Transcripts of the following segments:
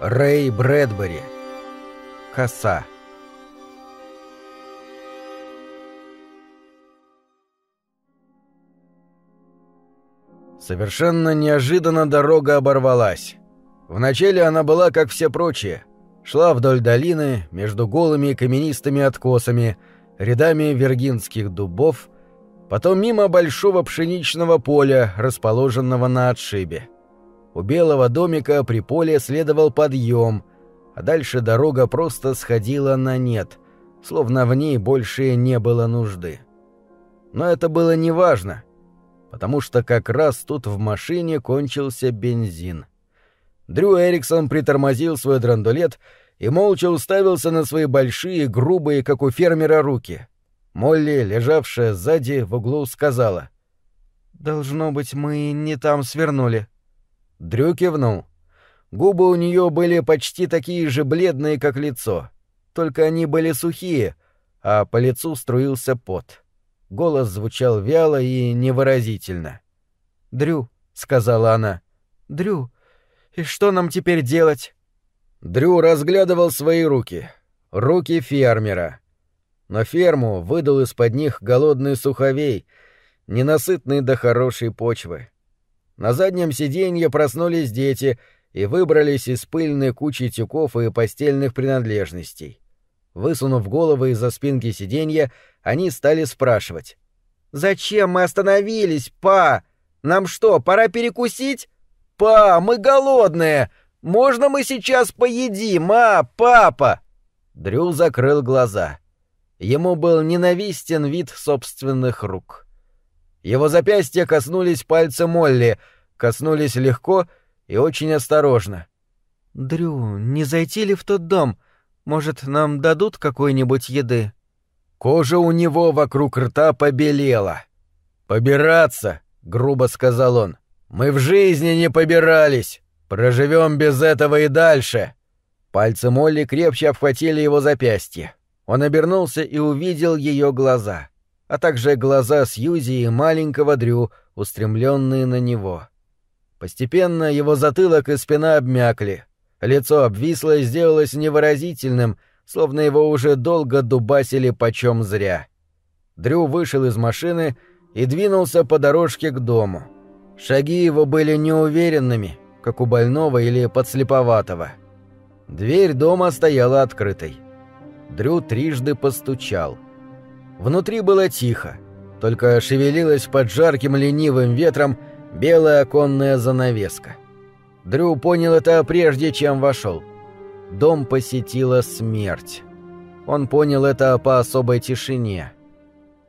Рэй Брэдбери. Коса. Совершенно неожиданно дорога оборвалась. Вначале она была как все прочие. Шла вдоль долины, между голыми каменистыми откосами, рядами вергинских дубов, потом мимо большого пшеничного поля, расположенного на отшибе. У белого домика при поле следовал подъем, а дальше дорога просто сходила на нет, словно в ней больше не было нужды. Но это было неважно, потому что как раз тут в машине кончился бензин. Дрю Эриксон притормозил свой драндулет и молча уставился на свои большие, грубые, как у фермера, руки. Молли, лежавшая сзади, в углу, сказала. «Должно быть, мы не там свернули». Дрю кивнул. Губы у нее были почти такие же бледные, как лицо. Только они были сухие, а по лицу струился пот. Голос звучал вяло и невыразительно. «Дрю», — сказала она, — «Дрю, и что нам теперь делать?» Дрю разглядывал свои руки. Руки фермера. Но ферму выдал из-под них голодный суховей, ненасытный до хорошей почвы. На заднем сиденье проснулись дети и выбрались из пыльной кучи тюков и постельных принадлежностей. Высунув головы из-за спинки сиденья, они стали спрашивать. «Зачем мы остановились, па? Нам что, пора перекусить? Па, мы голодные! Можно мы сейчас поедим, а, папа?» Дрю закрыл глаза. Ему был ненавистен вид собственных рук. Его запястья коснулись пальца Молли, коснулись легко и очень осторожно. «Дрю, не зайти ли в тот дом? Может, нам дадут какой-нибудь еды?» Кожа у него вокруг рта побелела. «Побираться!» — грубо сказал он. «Мы в жизни не побирались! Проживем без этого и дальше!» Пальцы Молли крепче обхватили его запястье. Он обернулся и увидел ее глаза а также глаза Сьюзи и маленького Дрю, устремленные на него. Постепенно его затылок и спина обмякли, лицо обвисло и сделалось невыразительным, словно его уже долго дубасили почем зря. Дрю вышел из машины и двинулся по дорожке к дому. Шаги его были неуверенными, как у больного или подслеповатого. Дверь дома стояла открытой. Дрю трижды постучал — Внутри было тихо, только шевелилась под жарким ленивым ветром белая оконная занавеска. Дрю понял это прежде, чем вошел. Дом посетила смерть. Он понял это по особой тишине.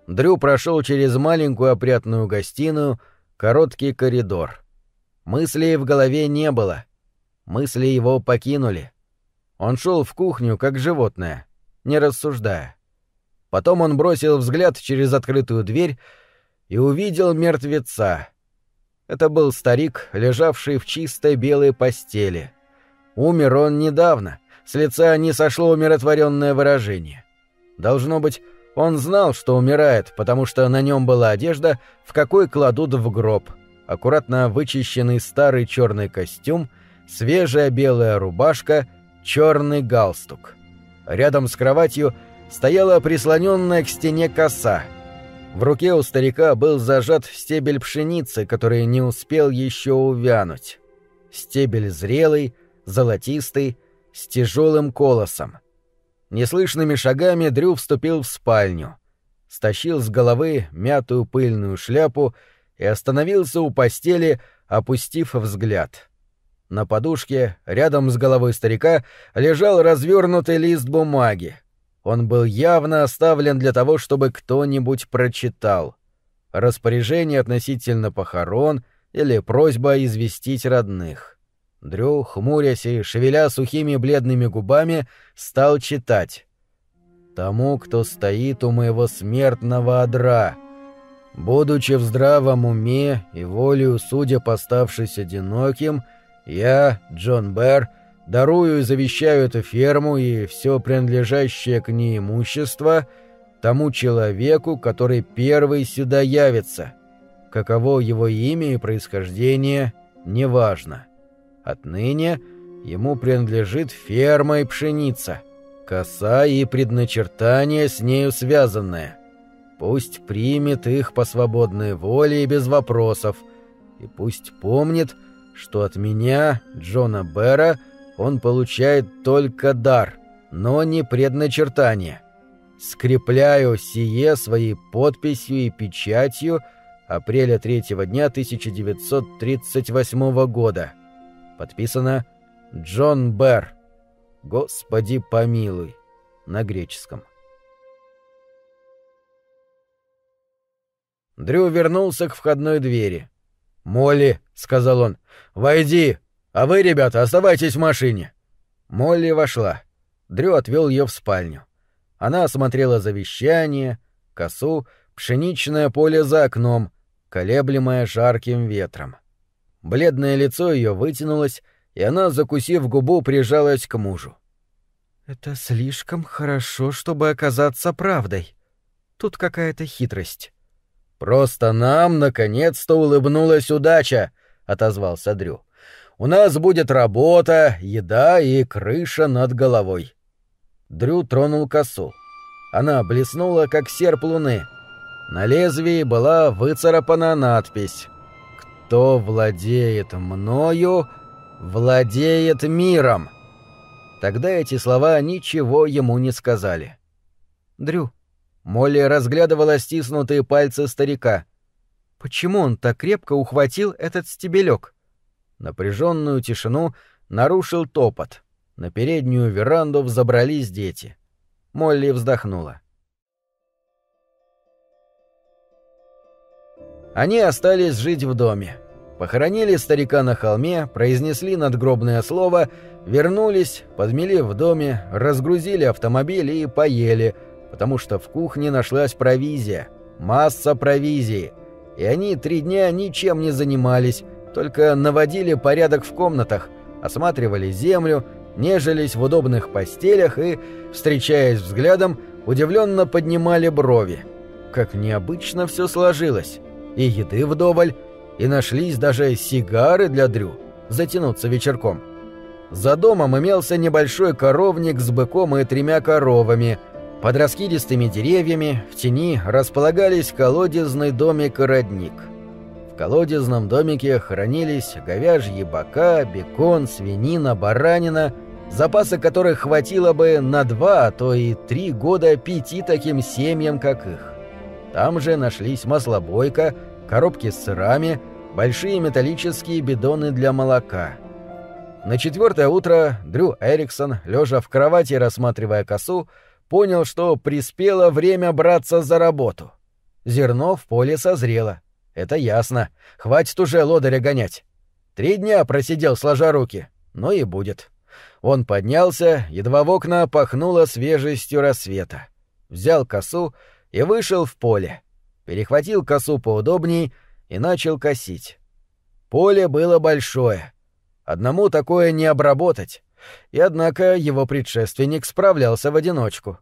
Дрю прошел через маленькую опрятную гостиную, короткий коридор. Мыслей в голове не было. Мысли его покинули. Он шел в кухню, как животное, не рассуждая. Потом он бросил взгляд через открытую дверь и увидел мертвеца. Это был старик, лежавший в чистой белой постели. Умер он недавно, с лица не сошло умиротворенное выражение. Должно быть, он знал, что умирает, потому что на нем была одежда, в какой кладут в гроб. Аккуратно вычищенный старый черный костюм, свежая белая рубашка, черный галстук. Рядом с кроватью — стояла прислоненная к стене коса. В руке у старика был зажат стебель пшеницы, который не успел еще увянуть. Стебель зрелый, золотистый, с тяжелым колосом. Неслышными шагами Дрю вступил в спальню, стащил с головы мятую пыльную шляпу и остановился у постели, опустив взгляд. На подушке, рядом с головой старика, лежал развернутый лист бумаги. Он был явно оставлен для того, чтобы кто-нибудь прочитал. Распоряжение относительно похорон или просьба известить родных. Дрю, хмурясь и шевеля сухими бледными губами, стал читать. «Тому, кто стоит у моего смертного одра, будучи в здравом уме и волею судя поставшись одиноким, я, Джон Берр, дарую и завещаю эту ферму и все принадлежащее к ней имущество тому человеку, который первый сюда явится. Каково его имя и происхождение, неважно. Отныне ему принадлежит ферма и пшеница, коса и предначертание с нею связанное. Пусть примет их по свободной воле и без вопросов, и пусть помнит, что от меня, Джона Бера, он получает только дар, но не предначертание. Скрепляю сие своей подписью и печатью апреля третьего дня 1938 года. Подписано Джон Бер. Господи помилуй. На греческом. Дрю вернулся к входной двери. «Молли», — сказал он, — «войди, а вы, ребята, оставайтесь в машине». Молли вошла. Дрю отвел ее в спальню. Она осмотрела завещание, косу, пшеничное поле за окном, колеблемое жарким ветром. Бледное лицо ее вытянулось, и она, закусив губу, прижалась к мужу. «Это слишком хорошо, чтобы оказаться правдой. Тут какая-то хитрость». «Просто нам, наконец-то, улыбнулась удача», — отозвался Дрю. «У нас будет работа, еда и крыша над головой». Дрю тронул косу. Она блеснула, как серп луны. На лезвии была выцарапана надпись «Кто владеет мною, владеет миром». Тогда эти слова ничего ему не сказали. «Дрю», Молли разглядывала стиснутые пальцы старика. Почему он так крепко ухватил этот стебелек? Напряженную тишину нарушил топот. На переднюю веранду взобрались дети. Молли вздохнула. Они остались жить в доме. Похоронили старика на холме, произнесли надгробное слово, вернулись, подмели в доме, разгрузили автомобиль и поели — потому что в кухне нашлась провизия, масса провизии, и они три дня ничем не занимались, только наводили порядок в комнатах, осматривали землю, нежились в удобных постелях и, встречаясь взглядом, удивленно поднимали брови. Как необычно все сложилось. И еды вдоволь, и нашлись даже сигары для Дрю, затянуться вечерком. За домом имелся небольшой коровник с быком и тремя коровами – под раскидистыми деревьями в тени располагались колодезный домик и родник. Колодезном домике хранились говяжьи бока, бекон, свинина, баранина, запасы которых хватило бы на два, а то и три года пяти таким семьям, как их. Там же нашлись маслобойка, коробки с сырами, большие металлические бидоны для молока. На четвертое утро Дрю Эриксон, лежа в кровати рассматривая косу, понял, что приспело время браться за работу. Зерно в поле созрело. Это ясно. Хватит уже лодыря гонять. Три дня просидел сложа руки. Ну и будет. Он поднялся, едва в окна пахнуло свежестью рассвета. Взял косу и вышел в поле. Перехватил косу поудобней и начал косить. Поле было большое. Одному такое не обработать. И однако его предшественник справлялся в одиночку.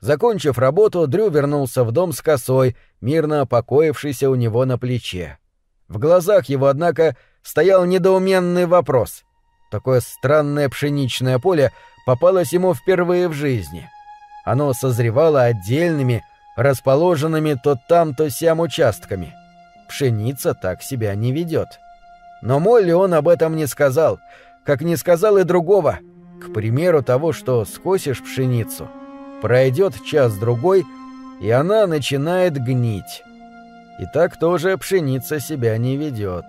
Закончив работу, Дрю вернулся в дом с косой, мирно покоившийся у него на плече. В глазах его, однако, стоял недоуменный вопрос. Такое странное пшеничное поле попалось ему впервые в жизни. Оно созревало отдельными, расположенными то там, то сям участками. Пшеница так себя не ведет. Но Молли он об этом не сказал — как не сказал и другого. К примеру того, что скосишь пшеницу, пройдет час-другой, и она начинает гнить. И так тоже пшеница себя не ведет.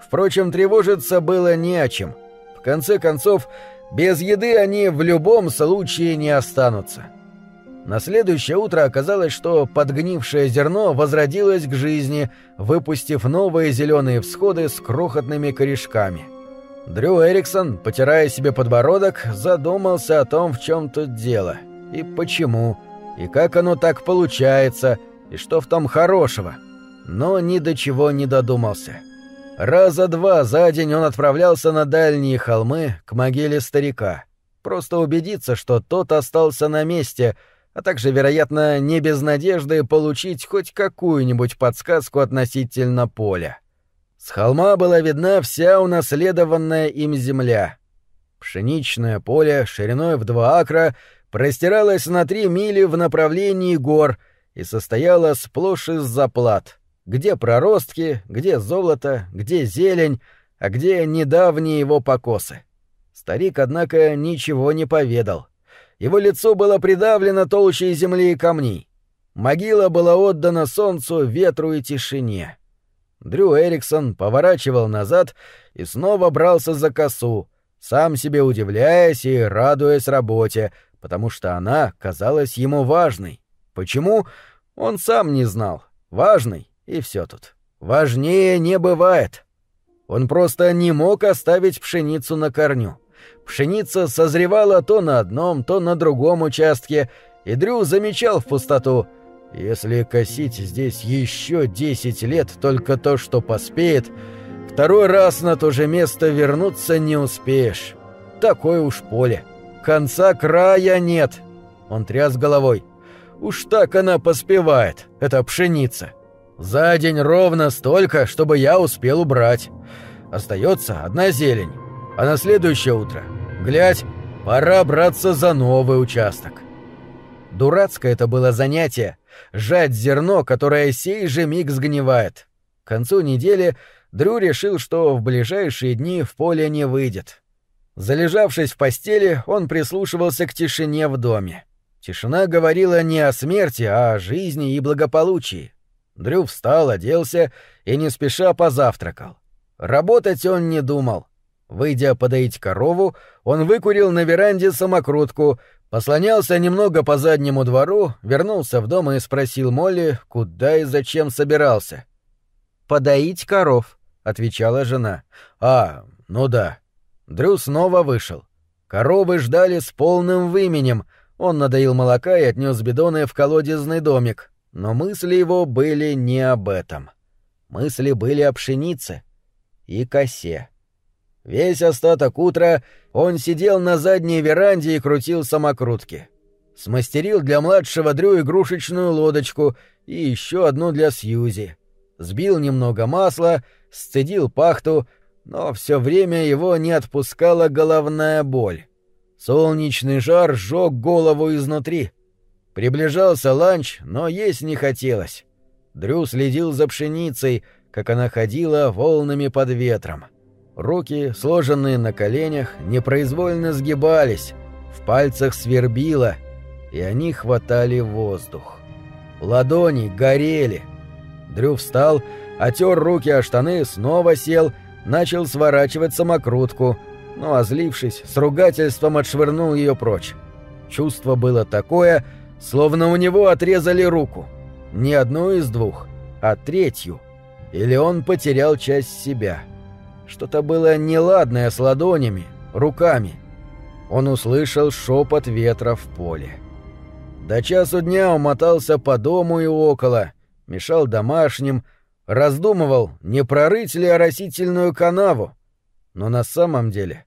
Впрочем, тревожиться было не о чем. В конце концов, без еды они в любом случае не останутся. На следующее утро оказалось, что подгнившее зерно возродилось к жизни, выпустив новые зеленые всходы с крохотными корешками. Дрю Эриксон, потирая себе подбородок, задумался о том, в чем тут дело, и почему, и как оно так получается, и что в том хорошего. Но ни до чего не додумался. Раза два за день он отправлялся на дальние холмы к могиле старика. Просто убедиться, что тот остался на месте, а также, вероятно, не без надежды получить хоть какую-нибудь подсказку относительно поля. С холма была видна вся унаследованная им земля. Пшеничное поле шириной в два акра простиралось на три мили в направлении гор и состояло сплошь из заплат, где проростки, где золото, где зелень, а где недавние его покосы. Старик, однако, ничего не поведал. Его лицо было придавлено толщей земли и камней. Могила была отдана солнцу, ветру и тишине. Дрю Эриксон поворачивал назад и снова брался за косу, сам себе удивляясь и радуясь работе, потому что она казалась ему важной. Почему? Он сам не знал. Важной, и все тут. Важнее не бывает. Он просто не мог оставить пшеницу на корню. Пшеница созревала то на одном, то на другом участке, и Дрю замечал в пустоту — если косить здесь еще десять лет только то, что поспеет, второй раз на то же место вернуться не успеешь. Такое уж поле. Конца края нет. Он тряс головой. Уж так она поспевает, эта пшеница. За день ровно столько, чтобы я успел убрать. Остается одна зелень. А на следующее утро, глядь, пора браться за новый участок. Дурацкое это было занятие — жать зерно, которое сей же миг сгнивает. К концу недели Дрю решил, что в ближайшие дни в поле не выйдет. Залежавшись в постели, он прислушивался к тишине в доме. Тишина говорила не о смерти, а о жизни и благополучии. Дрю встал, оделся и не спеша позавтракал. Работать он не думал. Выйдя подоить корову, он выкурил на веранде самокрутку, Послонялся немного по заднему двору, вернулся в дом и спросил Молли, куда и зачем собирался. «Подоить коров», — отвечала жена. «А, ну да». Дрю снова вышел. Коровы ждали с полным выменем. Он надоил молока и отнес бидоны в колодезный домик. Но мысли его были не об этом. Мысли были о пшенице и косе. Весь остаток утра он сидел на задней веранде и крутил самокрутки. Смастерил для младшего Дрю игрушечную лодочку и еще одну для Сьюзи. Сбил немного масла, сцедил пахту, но все время его не отпускала головная боль. Солнечный жар сжег голову изнутри. Приближался ланч, но есть не хотелось. Дрю следил за пшеницей, как она ходила волнами под ветром. Руки, сложенные на коленях, непроизвольно сгибались, в пальцах свербило, и они хватали воздух. Ладони горели. Дрю встал, отер руки о штаны, снова сел, начал сворачивать самокрутку, но, озлившись, с ругательством отшвырнул ее прочь. Чувство было такое, словно у него отрезали руку. Не одну из двух, а третью. Или он потерял часть себя. — что-то было неладное с ладонями, руками. Он услышал шепот ветра в поле. До часу дня умотался по дому и около, мешал домашним, раздумывал, не прорыть ли оросительную канаву. Но на самом деле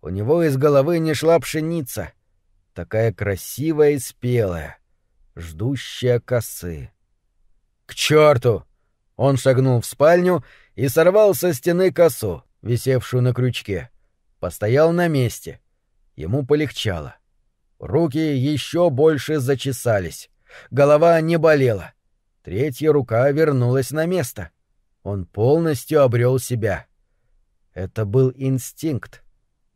у него из головы не шла пшеница, такая красивая и спелая, ждущая косы. «К черту!» Он шагнул в спальню и сорвал со стены косу висевшую на крючке. Постоял на месте. Ему полегчало. Руки еще больше зачесались. Голова не болела. Третья рука вернулась на место. Он полностью обрел себя. Это был инстинкт.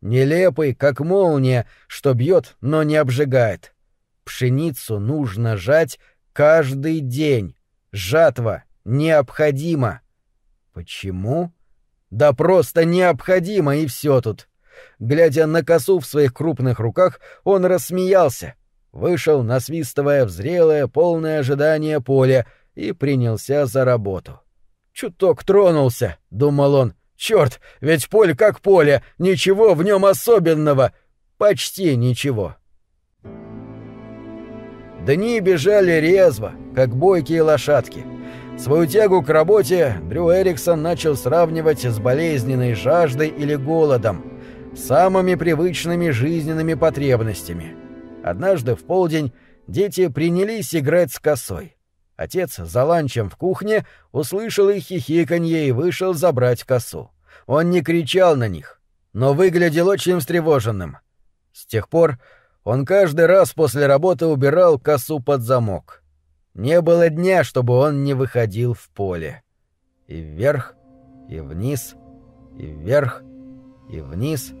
Нелепый, как молния, что бьет, но не обжигает. Пшеницу нужно жать каждый день. Жатва необходима. Почему? Да просто необходимо, и все тут. Глядя на косу в своих крупных руках, он рассмеялся. Вышел, насвистывая в зрелое, полное ожидание поле, и принялся за работу. «Чуток тронулся», — думал он. «Черт, ведь поле как поле, ничего в нем особенного. Почти ничего». Дни бежали резво, как бойкие лошадки. Свою тягу к работе Дрю Эриксон начал сравнивать с болезненной жаждой или голодом, самыми привычными жизненными потребностями. Однажды в полдень дети принялись играть с косой. Отец за ланчем в кухне услышал их хихиканье и вышел забрать косу. Он не кричал на них. но выглядел очень встревоженным. С тех пор он каждый раз после работы убирал косу под замок. Не было дня, чтобы он не выходил в поле. И вверх, и вниз, и вверх, и вниз,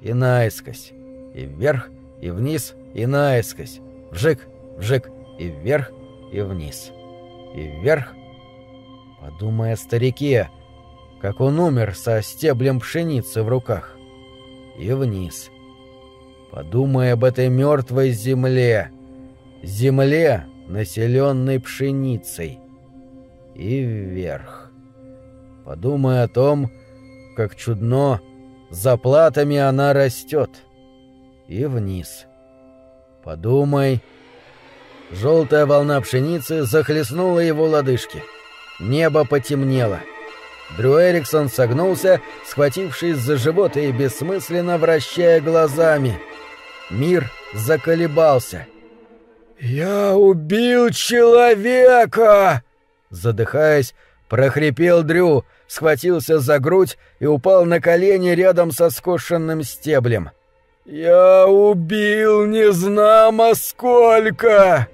и наискось, и вверх, и вниз, и наискось, вжик, вжик, и вверх, и вниз, и вверх. Подумай о старике, как он умер со стеблем пшеницы в руках, и вниз. Подумай об этой мертвой земле, земле, населенной пшеницей, и вверх. Подумай о том, как чудно за платами она растет, и вниз. Подумай... Желтая волна пшеницы захлестнула его лодыжки. Небо потемнело. Дрю Эриксон согнулся, схватившись за живот и бессмысленно вращая глазами. Мир заколебался. «Я убил человека!» Задыхаясь, прохрипел Дрю, схватился за грудь и упал на колени рядом со скошенным стеблем. «Я убил незнамо сколько!»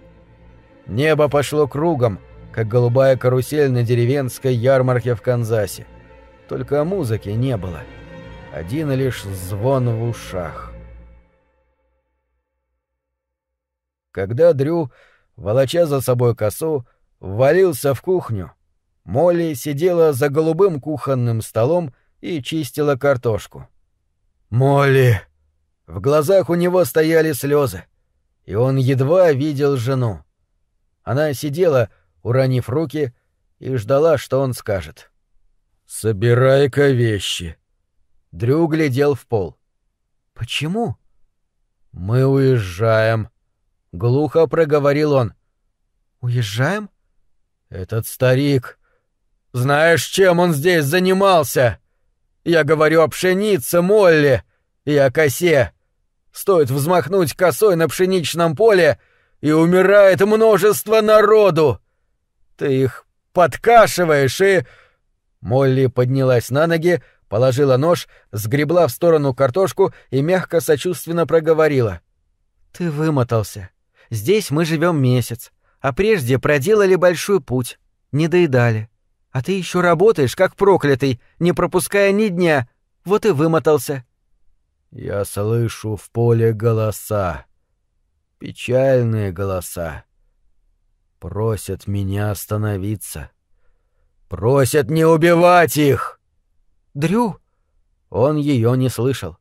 Небо пошло кругом, как голубая карусель на деревенской ярмарке в Канзасе. Только музыки не было. Один лишь звон в ушах. Когда Дрю, волоча за собой косу, ввалился в кухню, Молли сидела за голубым кухонным столом и чистила картошку. «Молли!» В глазах у него стояли слезы, и он едва видел жену. Она сидела, уронив руки, и ждала, что он скажет. «Собирай-ка вещи». Дрю глядел в пол. «Почему?» «Мы уезжаем», — глухо проговорил он. «Уезжаем?» «Этот старик. Знаешь, чем он здесь занимался? Я говорю о пшенице, Молли, и о косе. Стоит взмахнуть косой на пшеничном поле — и умирает множество народу. Ты их подкашиваешь и...» Молли поднялась на ноги, положила нож, сгребла в сторону картошку и мягко сочувственно проговорила. «Ты вымотался. Здесь мы живем месяц, а прежде проделали большой путь, не доедали. А ты еще работаешь, как проклятый, не пропуская ни дня. Вот и вымотался». «Я слышу в поле голоса», Печальные голоса. Просят меня остановиться. Просят не убивать их. Дрю. Он ее не слышал.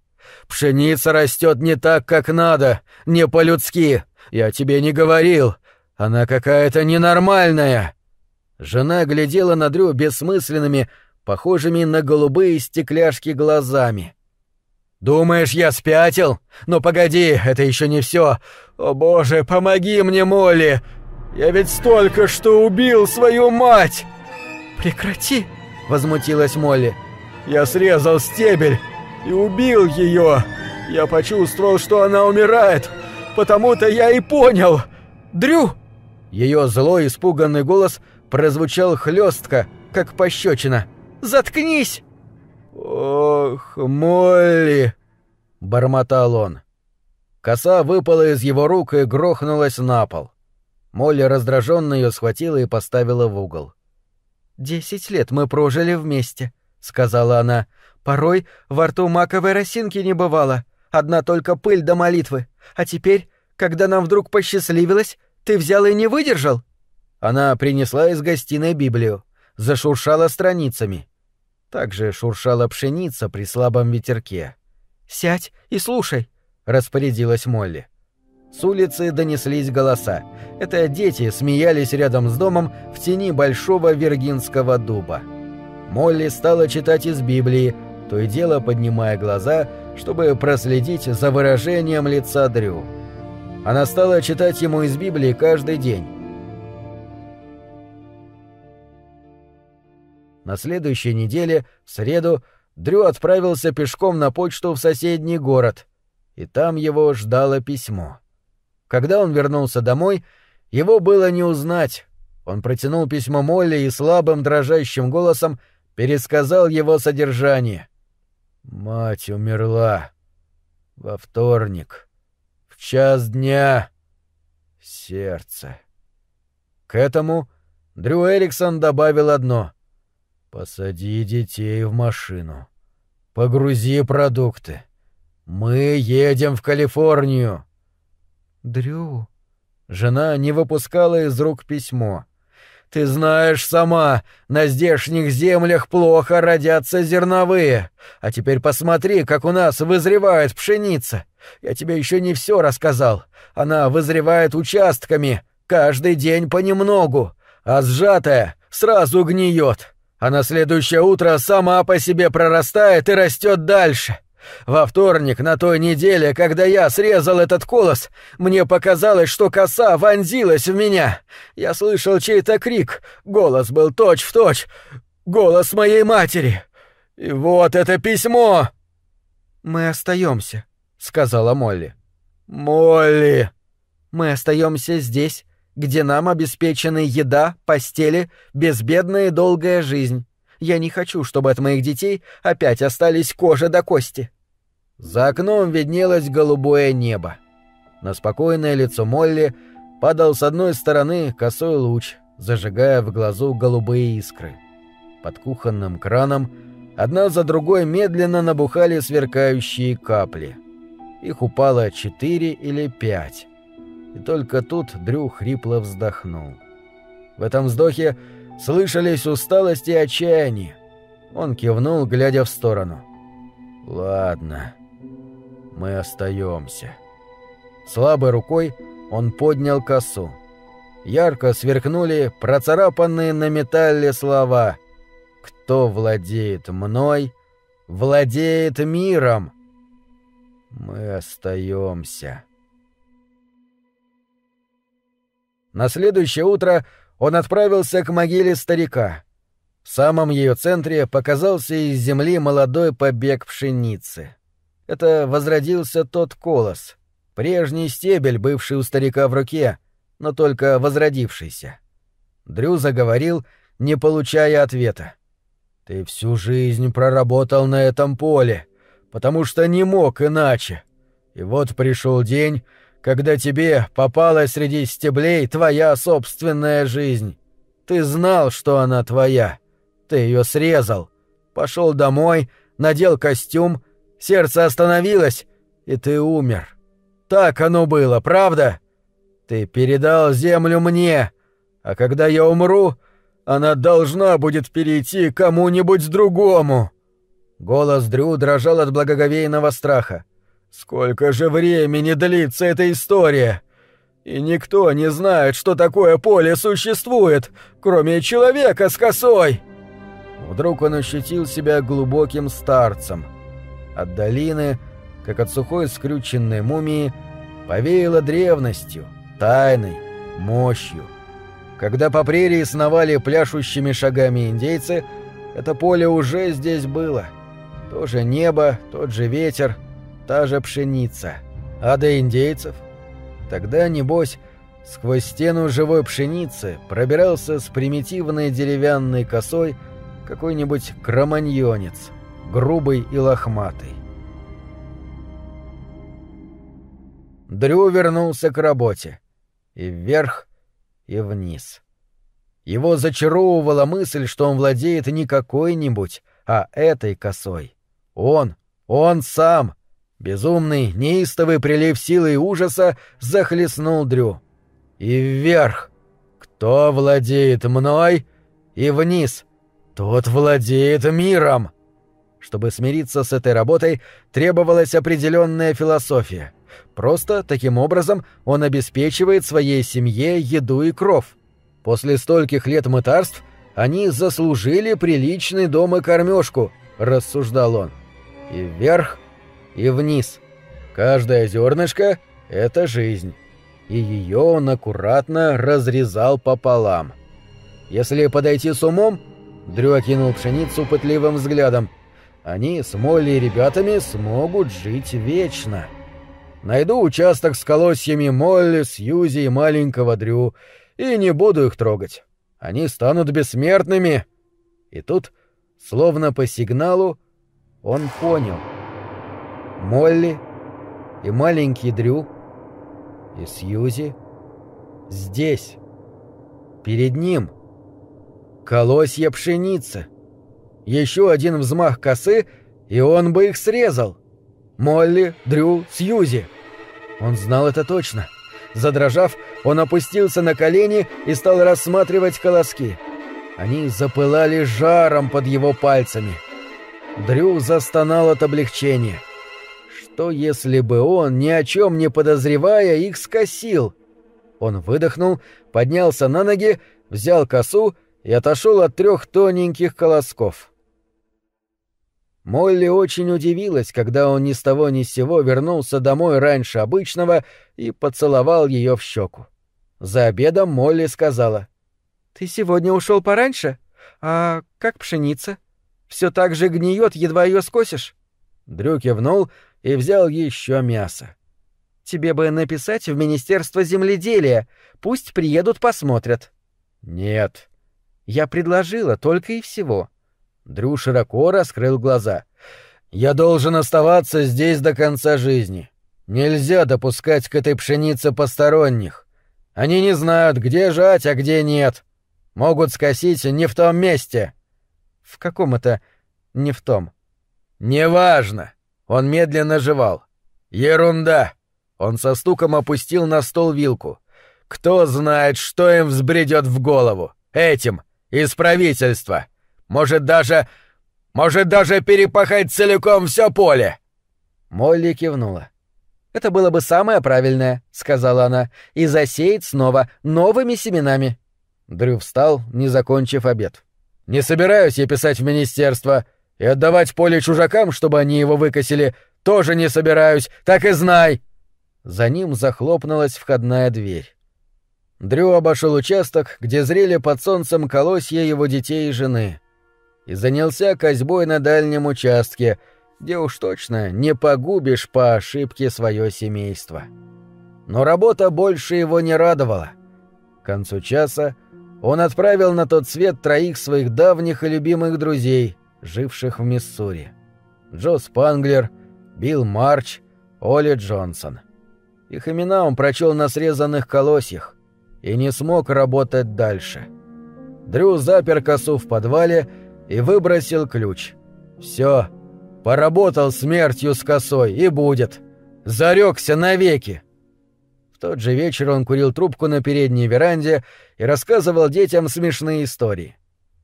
Пшеница растет не так, как надо, не по-людски. Я тебе не говорил. Она какая-то ненормальная. Жена глядела на Дрю бессмысленными, похожими на голубые стекляшки глазами. «Думаешь, я спятил? Но погоди, это еще не все. О боже, помоги мне, Молли! Я ведь столько что убил свою мать!» «Прекрати!» — возмутилась Молли. «Я срезал стебель и убил ее. Я почувствовал, что она умирает. Потому-то я и понял. Дрю!» Ее злой, испуганный голос прозвучал хлестко, как пощечина. «Заткнись!» «Ох, Молли!» — бормотал он. Коса выпала из его рук и грохнулась на пол. Молли раздраженно ее схватила и поставила в угол. «Десять лет мы прожили вместе», — сказала она. «Порой во рту маковой росинки не бывало, одна только пыль до молитвы. А теперь, когда нам вдруг посчастливилось, ты взял и не выдержал?» Она принесла из гостиной Библию, зашуршала страницами — также шуршала пшеница при слабом ветерке. «Сядь и слушай», — распорядилась Молли. С улицы донеслись голоса. Это дети смеялись рядом с домом в тени большого виргинского дуба. Молли стала читать из Библии, то и дело поднимая глаза, чтобы проследить за выражением лица Дрю. Она стала читать ему из Библии каждый день, На следующей неделе, в среду, Дрю отправился пешком на почту в соседний город, и там его ждало письмо. Когда он вернулся домой, его было не узнать. Он протянул письмо Молли и слабым дрожащим голосом пересказал его содержание. Мать умерла. Во вторник. В час дня. Сердце. К этому Дрю Эриксон добавил одно. «Посади детей в машину. Погрузи продукты. Мы едем в Калифорнию». «Дрю...» Жена не выпускала из рук письмо. «Ты знаешь сама, на здешних землях плохо родятся зерновые. А теперь посмотри, как у нас вызревает пшеница. Я тебе еще не все рассказал. Она вызревает участками, каждый день понемногу, а сжатая сразу гниет, а на следующее утро сама по себе прорастает и растет дальше. Во вторник на той неделе, когда я срезал этот колос, мне показалось, что коса вонзилась в меня. Я слышал чей-то крик, голос был точь-в-точь, точь, голос моей матери. И вот это письмо. Мы остаемся, сказала Молли. Молли, мы остаемся здесь, где нам обеспечены еда, постели, безбедная и долгая жизнь. Я не хочу, чтобы от моих детей опять остались кожа до кости. За окном виднелось голубое небо. На спокойное лицо Молли падал с одной стороны косой луч, зажигая в глазу голубые искры. Под кухонным краном одна за другой медленно набухали сверкающие капли. Их упало четыре или пять. И только тут Дрю хрипло вздохнул. В этом вздохе слышались усталость и отчаяние. Он кивнул, глядя в сторону. «Ладно, мы остаемся». Слабой рукой он поднял косу. Ярко сверкнули процарапанные на металле слова «Кто владеет мной, владеет миром». Мы остаемся. На следующее утро он отправился к могиле старика. В самом ее центре показался из земли молодой побег пшеницы. Это возродился тот колос, прежний стебель, бывший у старика в руке, но только возродившийся. Дрю заговорил, не получая ответа. «Ты всю жизнь проработал на этом поле, потому что не мог иначе. И вот пришел день, когда тебе попала среди стеблей твоя собственная жизнь. Ты знал, что она твоя. Ты ее срезал. Пошел домой, надел костюм, сердце остановилось, и ты умер. Так оно было, правда? Ты передал землю мне, а когда я умру, она должна будет перейти кому-нибудь другому. Голос Дрю дрожал от благоговейного страха. Сколько же времени длится эта история? И никто не знает, что такое поле существует, кроме человека с косой. Вдруг он ощутил себя глубоким старцем. От долины, как от сухой скрюченной мумии, повеяло древностью, тайной, мощью. Когда по прерии сновали пляшущими шагами индейцы, это поле уже здесь было. То же небо, тот же ветер — та же пшеница. А до индейцев? Тогда, небось, сквозь стену живой пшеницы пробирался с примитивной деревянной косой какой-нибудь кроманьонец, грубый и лохматый. Дрю вернулся к работе. И вверх, и вниз. Его зачаровывала мысль, что он владеет не какой-нибудь, а этой косой. Он, он сам, Безумный, неистовый прилив силы и ужаса захлестнул Дрю. И вверх. Кто владеет мной? И вниз. Тот владеет миром. Чтобы смириться с этой работой, требовалась определенная философия. Просто таким образом он обеспечивает своей семье еду и кров. После стольких лет мытарств они заслужили приличный дом и кормежку, рассуждал он. И вверх и вниз. Каждое зернышко — это жизнь. И ее он аккуратно разрезал пополам. Если подойти с умом, Дрю окинул пшеницу пытливым взглядом, они с Молли и ребятами смогут жить вечно. Найду участок с колосьями Молли, Сьюзи и маленького Дрю, и не буду их трогать. Они станут бессмертными. И тут, словно по сигналу, Он понял. Молли и маленький Дрю и Сьюзи здесь, перед ним. Колосья пшеницы. Еще один взмах косы, и он бы их срезал. Молли, Дрю, Сьюзи. Он знал это точно. Задрожав, он опустился на колени и стал рассматривать колоски. Они запылали жаром под его пальцами. Дрю застонал от облегчения. Что если бы он, ни о чем не подозревая, их скосил? Он выдохнул, поднялся на ноги, взял косу и отошел от трех тоненьких колосков. Молли очень удивилась, когда он ни с того ни с сего вернулся домой раньше обычного и поцеловал ее в щеку. За обедом Молли сказала. «Ты сегодня ушел пораньше? А как пшеница? Все так же гниет, едва ее скосишь?» Дрю кивнул и взял еще мясо. «Тебе бы написать в Министерство земледелия. Пусть приедут посмотрят». «Нет». «Я предложила только и всего». Дрю широко раскрыл глаза. «Я должен оставаться здесь до конца жизни. Нельзя допускать к этой пшенице посторонних. Они не знают, где жать, а где нет. Могут скосить не в том месте». «В каком это не в том?» «Неважно». Он медленно жевал. «Ерунда!» Он со стуком опустил на стол вилку. «Кто знает, что им взбредет в голову? Этим, из правительства!» Может даже... Может даже перепахать целиком все поле!» Молли кивнула. «Это было бы самое правильное», — сказала она, — «и засеять снова новыми семенами». Дрю встал, не закончив обед. «Не собираюсь я писать в министерство и отдавать поле чужакам, чтобы они его выкосили. Тоже не собираюсь, так и знай!» За ним захлопнулась входная дверь. Дрю обошел участок, где зрели под солнцем колосья его детей и жены и занялся козьбой на дальнем участке, где уж точно не погубишь по ошибке свое семейство. Но работа больше его не радовала. К концу часа он отправил на тот свет троих своих давних и любимых друзей, живших в Миссури. Джо Спанглер, Билл Марч, Оли Джонсон. Их имена он прочел на срезанных колосьях и не смог работать дальше. Дрю запер косу в подвале и выбросил ключ. Все, поработал смертью с косой и будет. Зарекся навеки. В тот же вечер он курил трубку на передней веранде и рассказывал детям смешные истории.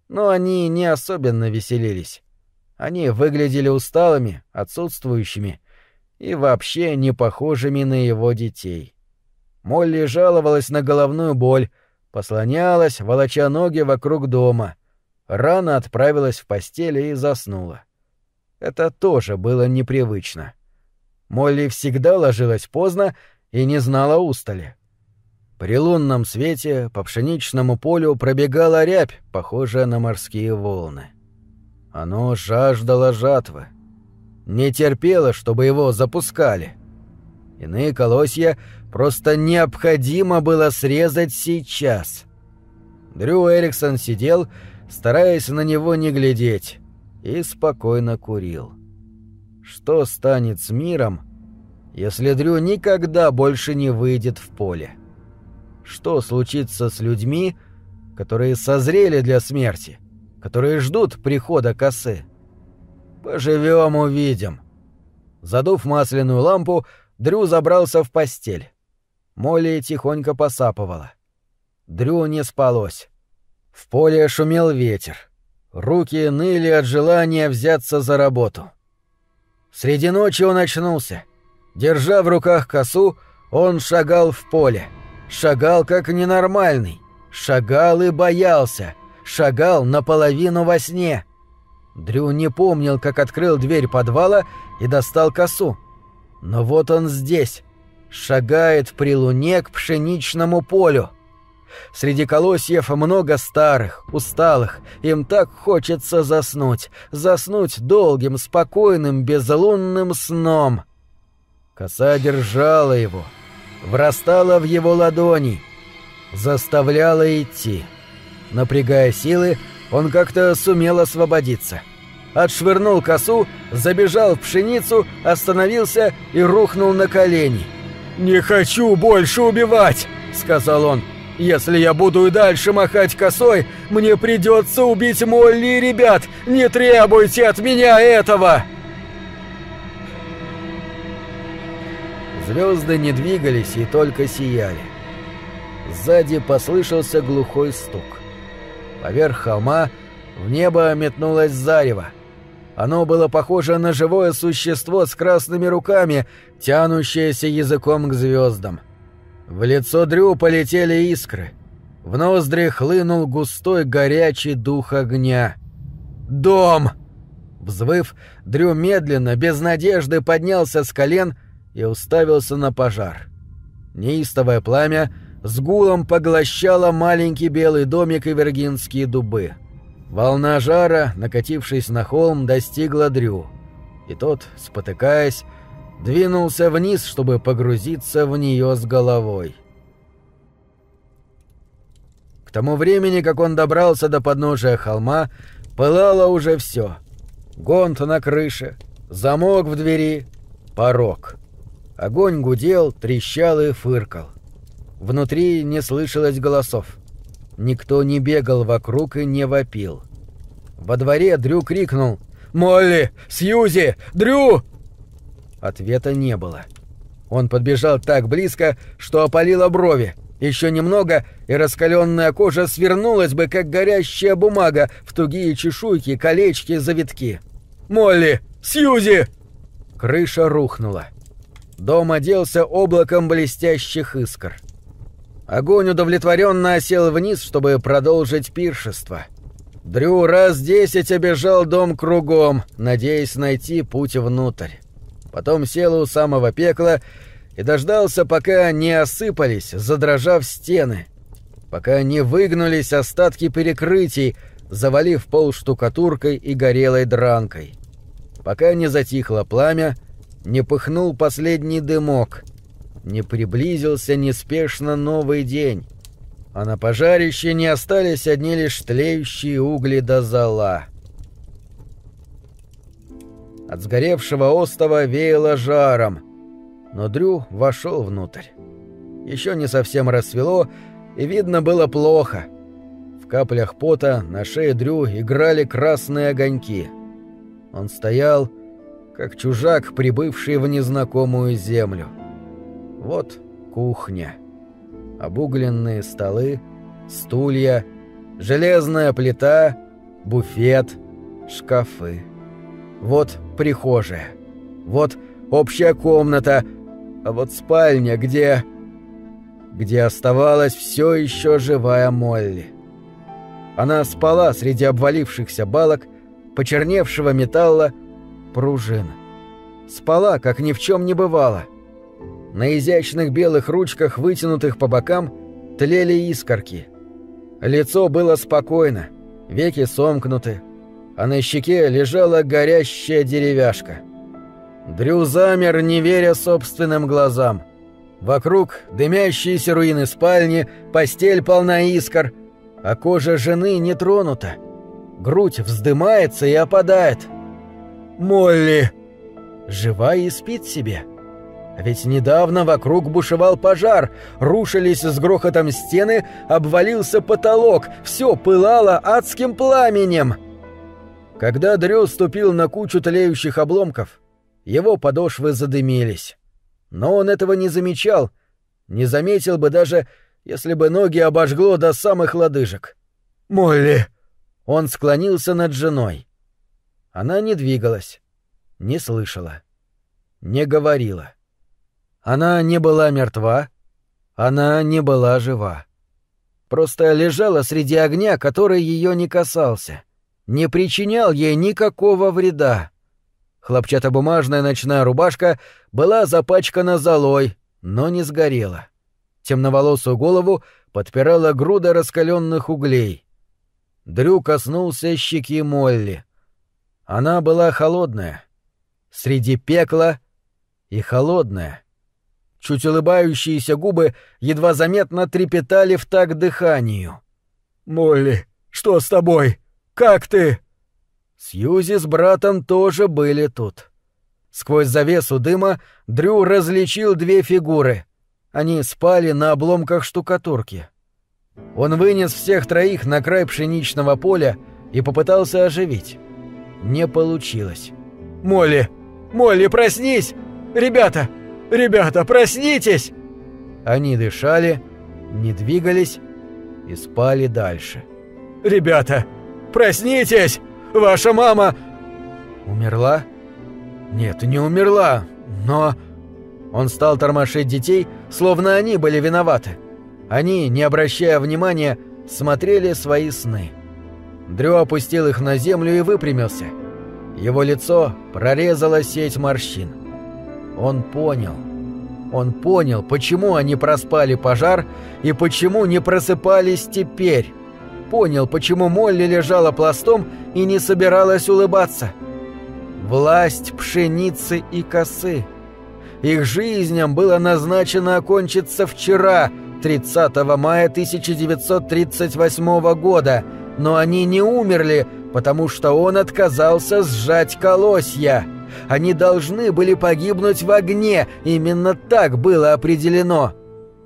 Но они не особенно веселились. Они выглядели усталыми, отсутствующими и вообще не похожими на его детей. Молли жаловалась на головную боль, послонялась, волоча ноги вокруг дома, рано отправилась в постель и заснула. Это тоже было непривычно. Молли всегда ложилась поздно и не знала устали. При лунном свете по пшеничному полю пробегала рябь, похожая на морские волны. Оно жаждало жатвы. Не терпело, чтобы его запускали. Иные колосья просто необходимо было срезать сейчас. Дрю Эриксон сидел стараясь на него не глядеть, и спокойно курил. Что станет с миром, если Дрю никогда больше не выйдет в поле? Что случится с людьми, которые созрели для смерти, которые ждут прихода косы? Поживем, увидим. Задув масляную лампу, Дрю забрался в постель. Молли тихонько посапывала. Дрю не спалось. В поле шумел ветер. Руки ныли от желания взяться за работу. Среди ночи он очнулся. Держа в руках косу, он шагал в поле. Шагал как ненормальный. Шагал и боялся. Шагал наполовину во сне. Дрю не помнил, как открыл дверь подвала и достал косу. Но вот он здесь. Шагает при луне к пшеничному полю. Среди колосьев много старых, усталых. Им так хочется заснуть. Заснуть долгим, спокойным, безлунным сном. Коса держала его. Врастала в его ладони. Заставляла идти. Напрягая силы, он как-то сумел освободиться. отшвырнул косу, забежал в пшеницу, остановился и рухнул на колени. «Не хочу больше убивать!» — сказал он. «Если я буду и дальше махать косой, мне придется убить Молли и ребят! Не требуйте от меня этого!» Звезды не двигались и только сияли. Сзади послышался глухой стук. Поверх холма в небо метнулось зарево. Оно было похоже на живое существо с красными руками, тянущееся языком к звездам. В лицо Дрю полетели искры. В ноздри хлынул густой горячий дух огня. «Дом!» Взвыв, Дрю медленно, без надежды поднялся с колен и уставился на пожар. Неистовое пламя с гулом поглощало маленький белый домик и вергинские дубы. Волна жара, накатившись на холм, достигла Дрю. И тот, спотыкаясь, двинулся вниз, чтобы погрузиться в нее с головой. К тому времени, как он добрался до подножия холма, пылало уже все. Гонт на крыше, замок в двери, порог. Огонь гудел, трещал и фыркал. Внутри не слышалось голосов. Никто не бегал вокруг и не вопил. Во дворе Дрю крикнул «Молли! Сьюзи! Дрю!» Ответа не было. Он подбежал так близко, что опалило брови. Еще немного, и раскаленная кожа свернулась бы, как горящая бумага, в тугие чешуйки, колечки, завитки. «Молли! Сьюзи!» Крыша рухнула. Дом оделся облаком блестящих искр. Огонь удовлетворенно осел вниз, чтобы продолжить пиршество. Дрю раз десять обежал дом кругом, надеясь найти путь внутрь. Потом сел у самого пекла и дождался, пока не осыпались, задрожав стены, пока не выгнулись остатки перекрытий, завалив пол штукатуркой и горелой дранкой, пока не затихло пламя, не пыхнул последний дымок, не приблизился неспешно новый день, а на пожарище не остались одни лишь тлеющие угли до зола. От сгоревшего остова веяло жаром, но Дрю вошел внутрь. Еще не совсем рассвело, и видно было плохо. В каплях пота на шее Дрю играли красные огоньки. Он стоял, как чужак, прибывший в незнакомую землю. Вот кухня. Обугленные столы, стулья, железная плита, буфет, шкафы. Вот прихожая. Вот общая комната, а вот спальня, где... где оставалась все еще живая Молли. Она спала среди обвалившихся балок, почерневшего металла, пружин. Спала, как ни в чем не бывало. На изящных белых ручках, вытянутых по бокам, тлели искорки. Лицо было спокойно, веки сомкнуты, а на щеке лежала горящая деревяшка. Дрю замер, не веря собственным глазам. Вокруг дымящиеся руины спальни, постель полна искр, а кожа жены не тронута. Грудь вздымается и опадает. «Молли!» Жива и спит себе. Ведь недавно вокруг бушевал пожар, рушились с грохотом стены, обвалился потолок, все пылало адским пламенем. Когда Дрю ступил на кучу тлеющих обломков, его подошвы задымились. Но он этого не замечал, не заметил бы даже, если бы ноги обожгло до самых лодыжек. «Молли!» Он склонился над женой. Она не двигалась, не слышала, не говорила. Она не была мертва, она не была жива. Просто лежала среди огня, который ее не касался, не причинял ей никакого вреда. Хлопчатобумажная ночная рубашка была запачкана золой, но не сгорела. Темноволосую голову подпирала груда раскаленных углей. Дрю коснулся щеки Молли. Она была холодная. Среди пекла и холодная. Чуть улыбающиеся губы едва заметно трепетали в такт дыханию. «Молли, что с тобой? Как ты?» Сьюзи с братом тоже были тут. Сквозь завесу дыма Дрю различил две фигуры. Они спали на обломках штукатурки. Он вынес всех троих на край пшеничного поля и попытался оживить. Не получилось. «Молли! Молли, проснись! Ребята! Ребята, проснитесь!» Они дышали, не двигались и спали дальше. «Ребята, проснитесь! Ваша мама...» «Умерла?» «Нет, не умерла, но...» Он стал тормошить детей, словно они были виноваты. Они, не обращая внимания, смотрели свои сны. Дрю опустил их на землю и выпрямился. Его лицо прорезала сеть морщин. Он понял. Он понял, почему они проспали пожар и почему не просыпались теперь. Понял, почему Молли лежала пластом и не собиралась улыбаться. Власть пшеницы и косы. Их жизням было назначено окончиться вчера — 30 мая 1938 года, но они не умерли, потому что он отказался сжать колосья. Они должны были погибнуть в огне, именно так было определено.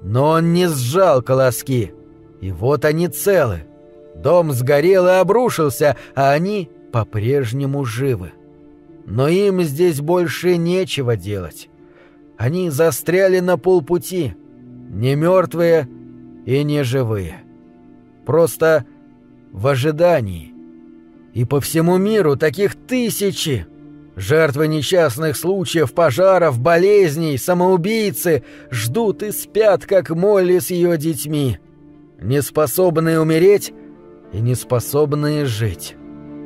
Но он не сжал колоски. И вот они целы. Дом сгорел и обрушился, а они по-прежнему живы. Но им здесь больше нечего делать. Они застряли на полпути — не мертвые и не живые. Просто в ожидании. И по всему миру таких тысячи. Жертвы несчастных случаев, пожаров, болезней, самоубийцы ждут и спят, как Молли с ее детьми. Неспособные умереть и неспособные жить.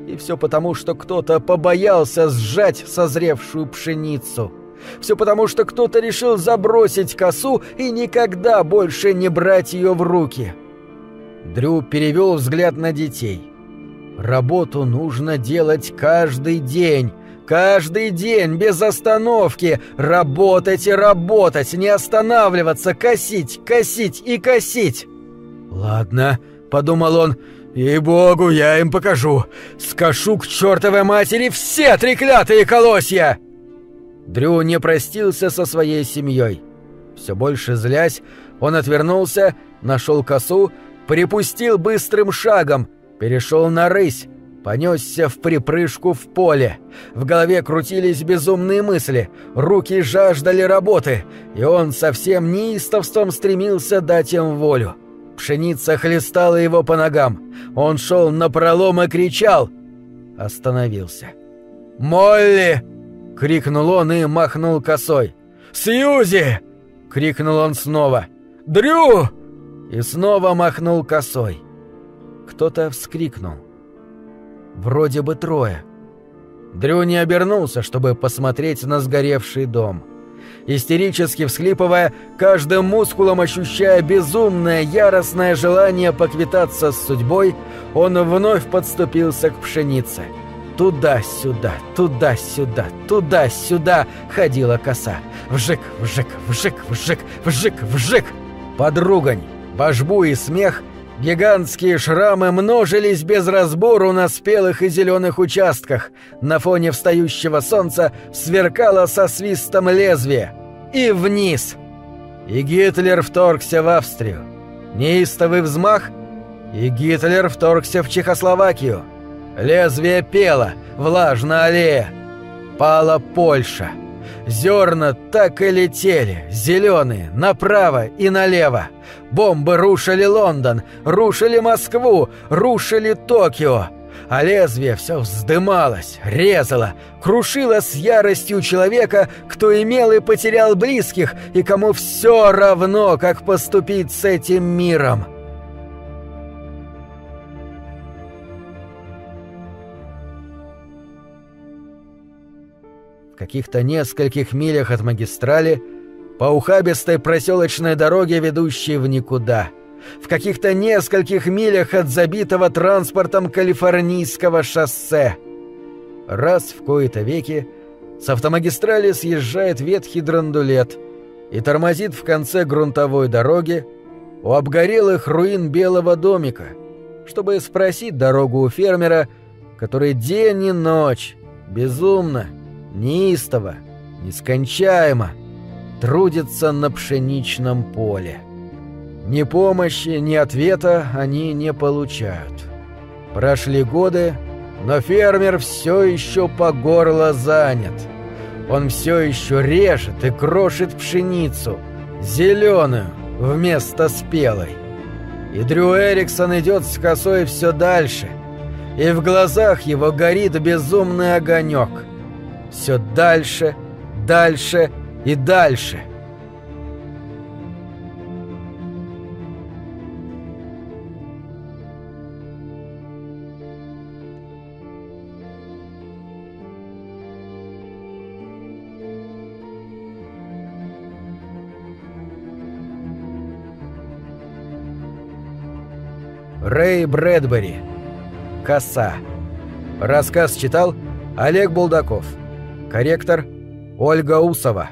И все потому, что кто-то побоялся сжать созревшую пшеницу. Все потому, что кто-то решил забросить косу и никогда больше не брать ее в руки. Дрю перевел взгляд на детей. Работу нужно делать каждый день. Каждый день, без остановки. Работать и работать, не останавливаться, косить, косить и косить. «Ладно», — подумал он, — «и-богу, я им покажу. Скошу к чертовой матери все треклятые колосья!» Дрю не простился со своей семьей. Все больше злясь, он отвернулся, нашел косу, припустил быстрым шагом, перешел на рысь, понесся в припрыжку в поле. В голове крутились безумные мысли, руки жаждали работы, и он со всем неистовством стремился дать им волю. Пшеница хлестала его по ногам. Он шел на пролом и кричал. Остановился. «Молли!» — крикнул он и махнул косой. «Сьюзи!» — крикнул он снова. «Дрю!» И снова махнул косой. Кто-то вскрикнул. Вроде бы трое. Дрю не обернулся, чтобы посмотреть на сгоревший дом. Истерически всхлипывая, каждым мускулом ощущая безумное, яростное желание поквитаться с судьбой, он вновь подступился к пшенице. Туда-сюда, туда-сюда, туда-сюда ходила коса. Вжик, вжик, вжик, вжик, вжик, вжик. Подругань, божбу и смех, гигантские шрамы множились без разбору на спелых и зеленых участках. На фоне встающего солнца сверкало со свистом лезвие. И вниз. И Гитлер вторгся в Австрию. Неистовый взмах, и Гитлер вторгся в Чехословакию. Лезвие пело, влажно аллея. Пала Польша. Зерна так и летели, зеленые, направо и налево. Бомбы рушили Лондон, рушили Москву, рушили Токио. А лезвие все вздымалось, резало, крушило с яростью человека, кто имел и потерял близких, и кому все равно, как поступить с этим миром. Каких-то нескольких милях от магистрали, по ухабистой проселочной дороге, ведущей в никуда, в каких-то нескольких милях от забитого транспортом калифорнийского шоссе. Раз в кои-то веки с автомагистрали съезжает ветхий драндулет и тормозит в конце грунтовой дороги у обгорелых руин белого домика, чтобы спросить дорогу у фермера, который день и ночь, безумно, неистово, нескончаемо трудится на пшеничном поле. Ни помощи, ни ответа они не получают. Прошли годы, но фермер все еще по горло занят. Он все еще режет и крошит пшеницу, зеленую вместо спелой. И Дрю Эриксон идет с косой все дальше, и в глазах его горит безумный огонек. Все дальше, дальше и дальше. Рэй Брэдбери. Коса. Рассказ читал Олег Булдаков. Корректор Ольга Усова.